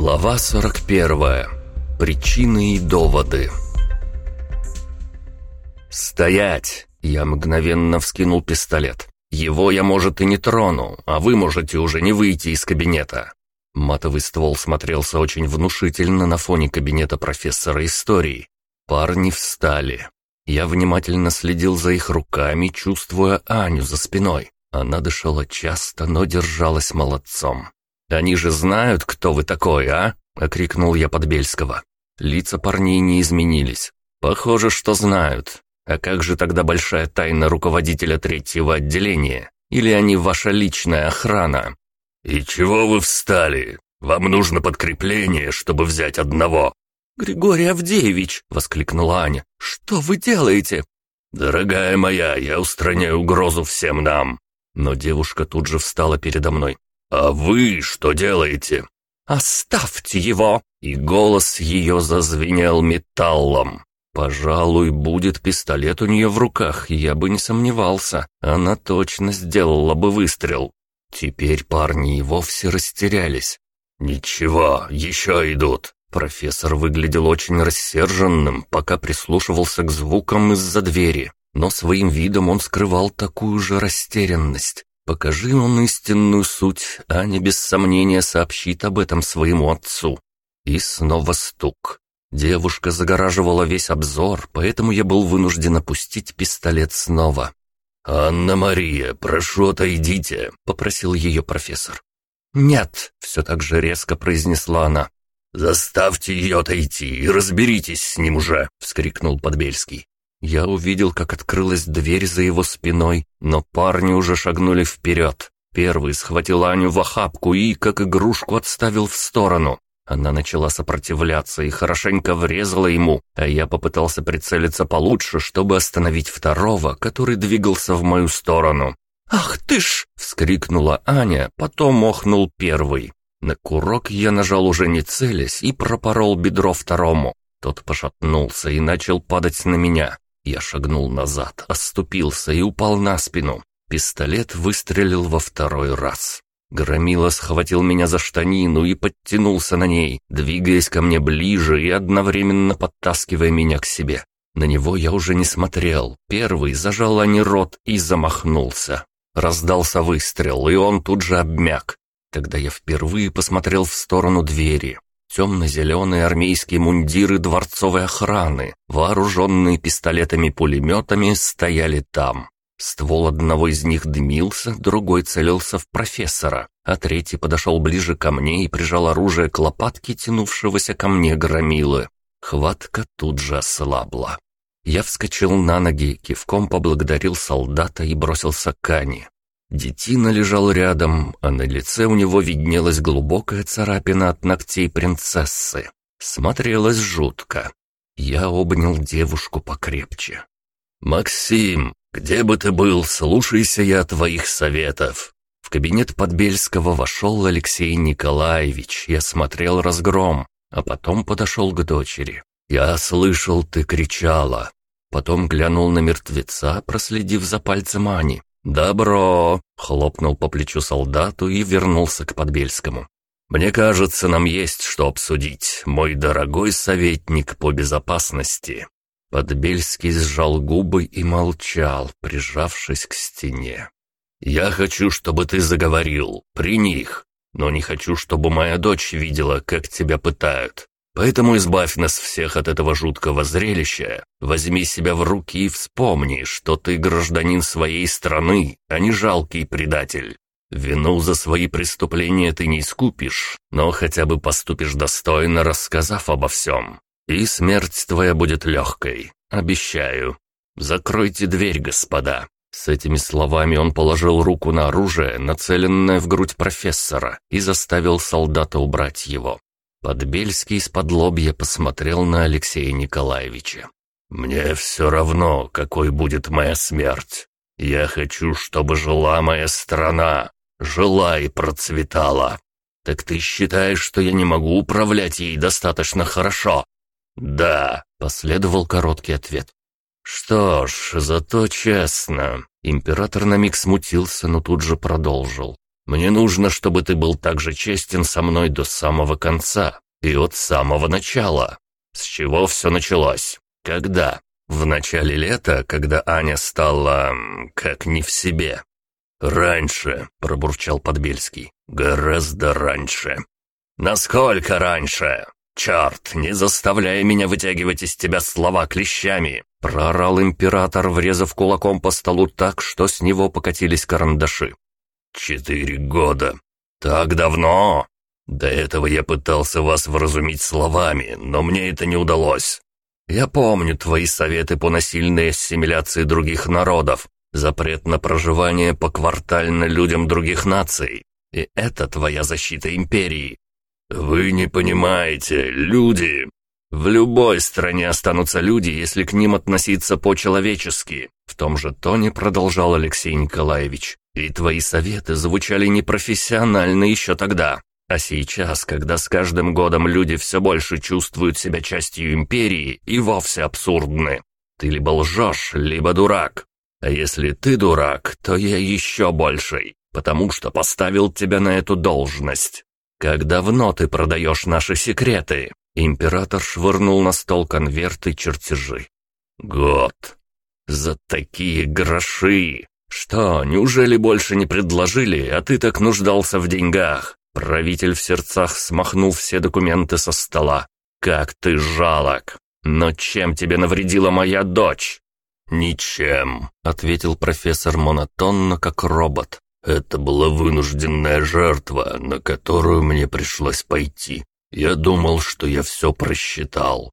Глава 41. Причины и доводы. «Стоять!» Я мгновенно вскинул пистолет. «Его я, может, и не трону, а вы можете уже не выйти из кабинета». Матовый ствол смотрелся очень внушительно на фоне кабинета профессора истории. Парни встали. Я внимательно следил за их руками, чувствуя Аню за спиной. Она дышала часто, но держалась молодцом. «Они же знают, кто вы такой, а?» — окрикнул я Подбельского. Лица парней не изменились. «Похоже, что знают. А как же тогда большая тайна руководителя третьего отделения? Или они ваша личная охрана?» «И чего вы встали? Вам нужно подкрепление, чтобы взять одного». «Григорий Авдеевич!» — воскликнула Аня. «Что вы делаете?» «Дорогая моя, я устраняю угрозу всем нам». Но девушка тут же встала передо мной. «А вы что делаете?» «Оставьте его!» И голос ее зазвенел металлом. Пожалуй, будет пистолет у нее в руках, я бы не сомневался. Она точно сделала бы выстрел. Теперь парни и вовсе растерялись. «Ничего, еще идут». Профессор выглядел очень рассерженным, пока прислушивался к звукам из-за двери, но своим видом он скрывал такую же растерянность. Покажи он истинную суть, Аня без сомнения сообщит об этом своему отцу. И снова стук. Девушка загораживала весь обзор, поэтому я был вынужден опустить пистолет снова. «Анна-Мария, прошу, отойдите», — попросил ее профессор. «Нет», — все так же резко произнесла она. «Заставьте ее отойти и разберитесь с ним уже», — вскрикнул Подбельский. Я увидел, как открылась дверь за его спиной, но парни уже шагнули вперед. Первый схватил Аню в охапку и, как игрушку, отставил в сторону. Она начала сопротивляться и хорошенько врезала ему, а я попытался прицелиться получше, чтобы остановить второго, который двигался в мою сторону. «Ах ты ж!» — вскрикнула Аня, потом охнул первый. На курок я нажал уже не целясь и пропорол бедро второму. Тот пошатнулся и начал падать на меня. Я шагнул назад, оступился и упал на спину. Пистолет выстрелил во второй раз. Громила схватил меня за штанину и подтянулся на ней, двигаясь ко мне ближе и одновременно подтаскивая меня к себе. На него я уже не смотрел. Первый зажал Ани рот и замахнулся. Раздался выстрел, и он тут же обмяк. Тогда я впервые посмотрел в сторону двери. Темно-зеленые армейские мундиры дворцовой охраны, вооруженные пистолетами-пулеметами, стояли там. Ствол одного из них дымился, другой целился в профессора, а третий подошел ближе ко мне и прижал оружие к лопатке тянувшегося ко мне громилы. Хватка тут же ослабла. Я вскочил на ноги, кивком поблагодарил солдата и бросился к Ане. Детина лежал рядом, а на лице у него виднелась глубокая царапина от ногтей принцессы. Смотрелось жутко. Я обнял девушку покрепче. «Максим, где бы ты был, слушайся я твоих советов». В кабинет Подбельского вошел Алексей Николаевич и осмотрел разгром, а потом подошел к дочери. «Я слышал, ты кричала». Потом глянул на мертвеца, проследив за пальцем Ани. «Добро!» — хлопнул по плечу солдату и вернулся к Подбельскому. «Мне кажется, нам есть что обсудить, мой дорогой советник по безопасности». Подбельский сжал губы и молчал, прижавшись к стене. «Я хочу, чтобы ты заговорил, при них, но не хочу, чтобы моя дочь видела, как тебя пытают. Поэтому избавь нас всех от этого жуткого зрелища. Возьми себя в руки и вспомни, что ты гражданин своей страны, а не жалкий предатель. Вину за свои преступления ты не искупишь, но хотя бы поступишь достойно, рассказав обо всем. И смерть твоя будет легкой, обещаю. Закройте дверь, господа». С этими словами он положил руку на оружие, нацеленное в грудь профессора, и заставил солдата убрать его. Подбельский из-под лобья посмотрел на Алексея Николаевича. «Мне все равно, какой будет моя смерть. Я хочу, чтобы жила моя страна, жила и процветала. Так ты считаешь, что я не могу управлять ей достаточно хорошо?» «Да», — последовал короткий ответ. «Что ж, зато честно». Император на миг смутился, но тут же продолжил. Мне нужно, чтобы ты был так же честен со мной до самого конца и от самого начала. С чего все началось? Когда? В начале лета, когда Аня стала... как не в себе. «Раньше», — пробурчал Подбельский, — «гораздо раньше». «Насколько раньше? Черт, не заставляй меня вытягивать из тебя слова клещами!» Проорал император, врезав кулаком по столу так, что с него покатились карандаши. «Четыре года. Так давно? До этого я пытался вас вразумить словами, но мне это не удалось. Я помню твои советы по насильной ассимиляции других народов, запрет на проживание поквартально людям других наций. И это твоя защита империи. Вы не понимаете, люди... В любой стране останутся люди, если к ним относиться по-человечески. В том же тоне продолжал Алексей Николаевич. И твои советы звучали непрофессионально еще тогда. А сейчас, когда с каждым годом люди все больше чувствуют себя частью империи, и вовсе абсурдны. Ты либо лжешь, либо дурак. А если ты дурак, то я еще больший, потому что поставил тебя на эту должность. Как давно ты продаешь наши секреты?» Император швырнул на стол конверты чертежи. «Год. За такие гроши! Что, неужели больше не предложили, а ты так нуждался в деньгах?» Правитель в сердцах смахнул все документы со стола. «Как ты жалок! Но чем тебе навредила моя дочь?» «Ничем», — ответил профессор монотонно, как робот. «Это была вынужденная жертва, на которую мне пришлось пойти. Я думал, что я все просчитал.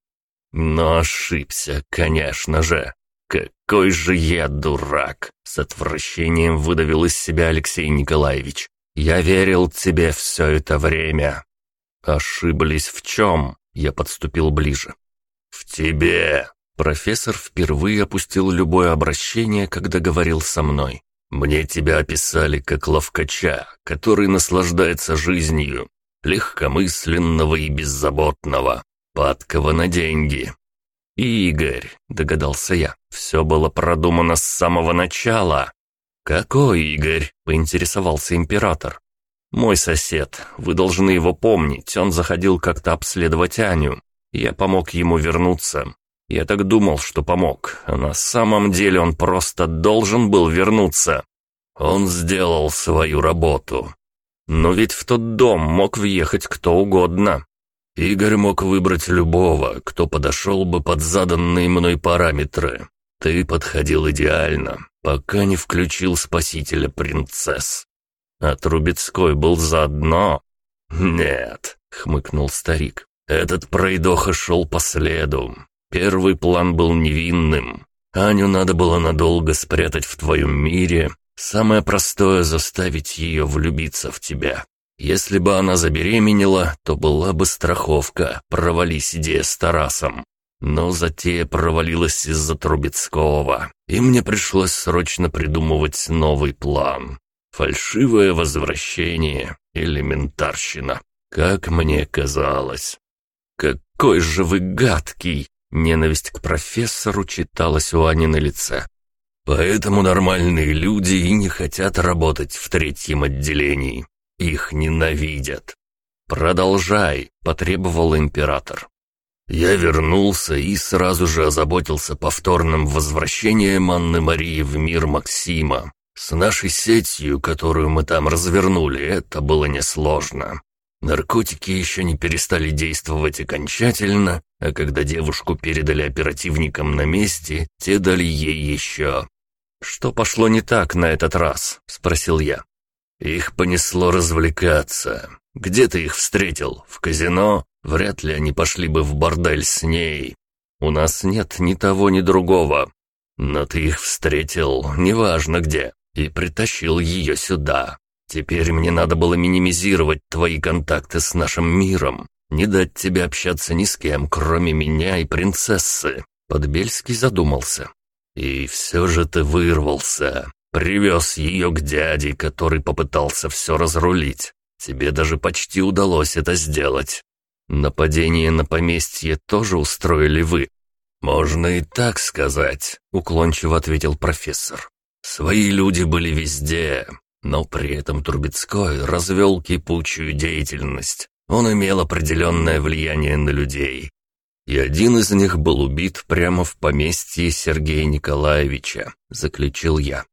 Но ошибся, конечно же. Какой же я дурак!» С отвращением выдавил из себя Алексей Николаевич. «Я верил тебе все это время». «Ошиблись в чем?» Я подступил ближе. «В тебе!» Профессор впервые опустил любое обращение, когда говорил со мной. «Мне тебя описали как ловкача, который наслаждается жизнью, легкомысленного и беззаботного, падкого на деньги». «Игорь», — догадался я, — «все было продумано с самого начала». «Какой Игорь?» — поинтересовался император. «Мой сосед. Вы должны его помнить. Он заходил как-то обследовать Аню. Я помог ему вернуться. Я так думал, что помог, а на самом деле он просто должен был вернуться. Он сделал свою работу. Но ведь в тот дом мог въехать кто угодно. Игорь мог выбрать любого, кто подошел бы под заданные мной параметры. Ты подходил идеально, пока не включил спасителя принцесс. А Трубецкой был заодно? Нет, хмыкнул старик. Этот пройдоха шел по следу. Первый план был невинным. Аню надо было надолго спрятать в твоем мире. Самое простое — заставить ее влюбиться в тебя. Если бы она забеременела, то была бы страховка, провались идея с Тарасом. Но затея провалилась из-за Трубецкого, и мне пришлось срочно придумывать новый план. Фальшивое возвращение, элементарщина, как мне казалось. «Какой же вы гадкий!» Ненависть к профессору читалась у Ани на лице. «Поэтому нормальные люди и не хотят работать в третьем отделении. Их ненавидят». «Продолжай», — потребовал император. Я вернулся и сразу же озаботился повторным возвращением Анны Марии в мир Максима. С нашей сетью, которую мы там развернули, это было несложно. Наркотики еще не перестали действовать окончательно, а когда девушку передали оперативникам на месте, те дали ей еще. «Что пошло не так на этот раз?» — спросил я. «Их понесло развлекаться. Где ты их встретил? В казино? Вряд ли они пошли бы в бордель с ней. У нас нет ни того, ни другого. Но ты их встретил, неважно где, и притащил ее сюда. Теперь мне надо было минимизировать твои контакты с нашим миром, не дать тебе общаться ни с кем, кроме меня и принцессы». Подбельский задумался. «И все же ты вырвался. Привез ее к дяде, который попытался все разрулить. Тебе даже почти удалось это сделать. Нападение на поместье тоже устроили вы?» «Можно и так сказать», — уклончиво ответил профессор. «Свои люди были везде, Но при этом Трубецкой развел кипучую деятельность. Он имел определенное влияние на людей. И один из них был убит прямо в поместье Сергея Николаевича, заключил я.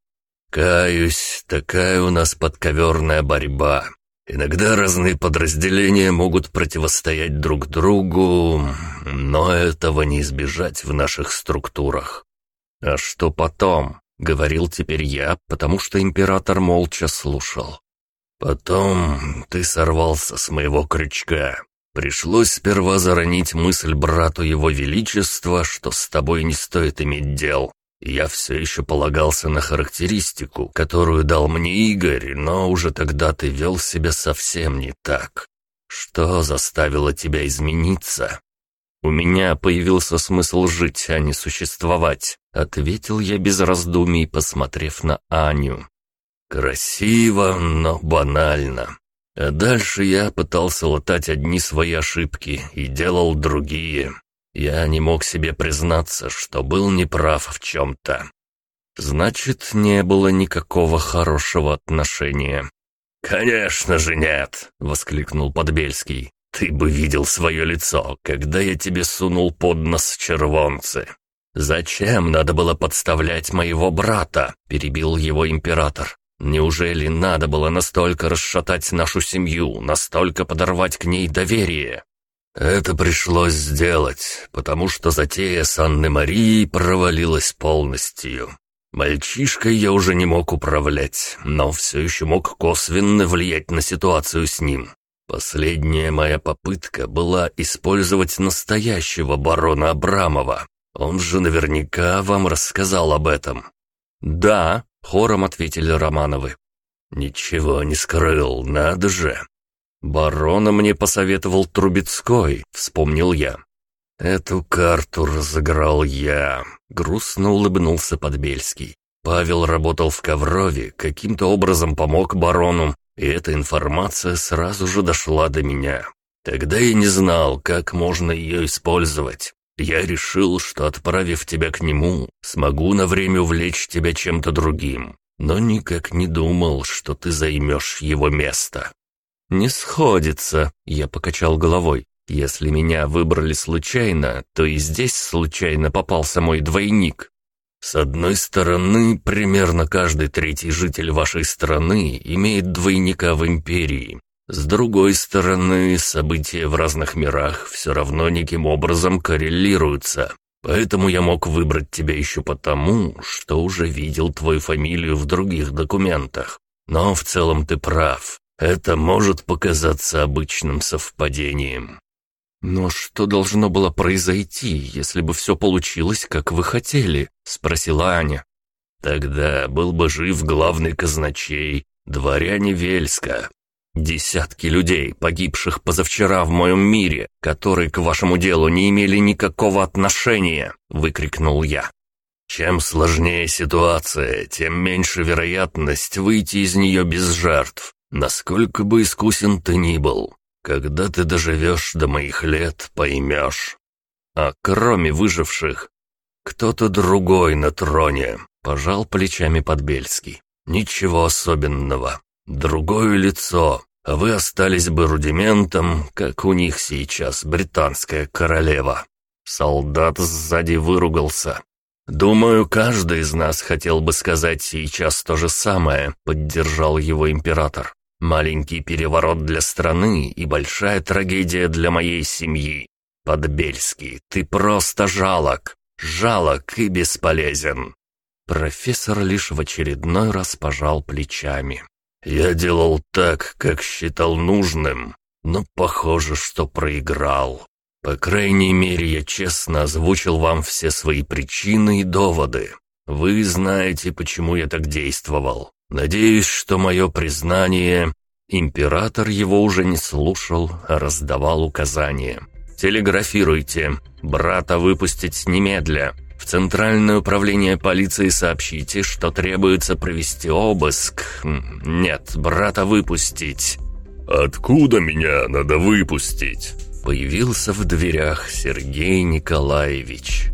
Каюсь, такая у нас подковерная борьба. Иногда разные подразделения могут противостоять друг другу, но этого не избежать в наших структурах. А что потом? Говорил теперь я, потому что император молча слушал. Потом ты сорвался с моего крючка. Пришлось сперва заронить мысль брату его величества, что с тобой не стоит иметь дел. Я все еще полагался на характеристику, которую дал мне Игорь, но уже тогда ты вел себя совсем не так. Что заставило тебя измениться? «У меня появился смысл жить, а не существовать», — ответил я без раздумий, посмотрев на Аню. «Красиво, но банально. А дальше я пытался латать одни свои ошибки и делал другие. Я не мог себе признаться, что был неправ в чем-то. Значит, не было никакого хорошего отношения. «Конечно же нет!» — воскликнул Подбельский. «Ты бы видел свое лицо, когда я тебе сунул под нос червонцы!» «Зачем надо было подставлять моего брата?» — перебил его император. «Неужели надо было настолько расшатать нашу семью, настолько подорвать к ней доверие?» «Это пришлось сделать, потому что затея с Анной Марией провалилась полностью. Мальчишкой я уже не мог управлять, но все еще мог косвенно влиять на ситуацию с ним. Последняя моя попытка была использовать настоящего барона Абрамова. Он же наверняка вам рассказал об этом». «Да», — хором ответили Романовы. «Ничего не скрыл, надо же. «Барона мне посоветовал Трубецкой», — вспомнил я. «Эту карту разыграл я», — грустно улыбнулся Подбельский. Павел работал в Коврове, каким-то образом помог барону, и эта информация сразу же дошла до меня. Тогда я не знал, как можно ее использовать. Я решил, что, отправив тебя к нему, смогу на время увлечь тебя чем-то другим, но никак не думал, что ты займешь его место. «Не сходится», — я покачал головой. «Если меня выбрали случайно, то и здесь случайно попался мой двойник. С одной стороны, примерно каждый третий житель вашей страны имеет двойника в империи. С другой стороны, события в разных мирах все равно неким образом коррелируются. Поэтому я мог выбрать тебя еще потому, что уже видел твою фамилию в других документах. Но в целом ты прав. Это может показаться обычным совпадением. «Но что должно было произойти, если бы все получилось, как вы хотели?» — спросила Аня. «Тогда был бы жив главный казначей, дворяне Вельска. Десятки людей, погибших позавчера в моем мире, которые к вашему делу не имели никакого отношения!» — выкрикнул я. «Чем сложнее ситуация, тем меньше вероятность выйти из нее без жертв. Насколько бы искусен ты ни был, когда ты доживешь до моих лет, поймешь. А кроме выживших, кто-то другой на троне, пожал плечами Подбельский. Ничего особенного. Другое лицо, а вы остались бы рудиментом, как у них сейчас британская королева. Солдат сзади выругался. «Думаю, каждый из нас хотел бы сказать сейчас то же самое», — поддержал его император. Маленький переворот для страны и большая трагедия для моей семьи. Подбельский, ты просто жалок, жалок и бесполезен». Профессор лишь в очередной раз пожал плечами. «Я делал так, как считал нужным, но похоже, что проиграл. По крайней мере, я честно озвучил вам все свои причины и доводы. Вы знаете, почему я так действовал. Надеюсь, что мое признание... Император его уже не слушал, а раздавал указания. «Телеграфируйте. Брата выпустить немедля. В Центральное управление полиции сообщите, что требуется провести обыск. Нет, брата выпустить». «Откуда меня надо выпустить?» Появился в дверях Сергей Николаевич.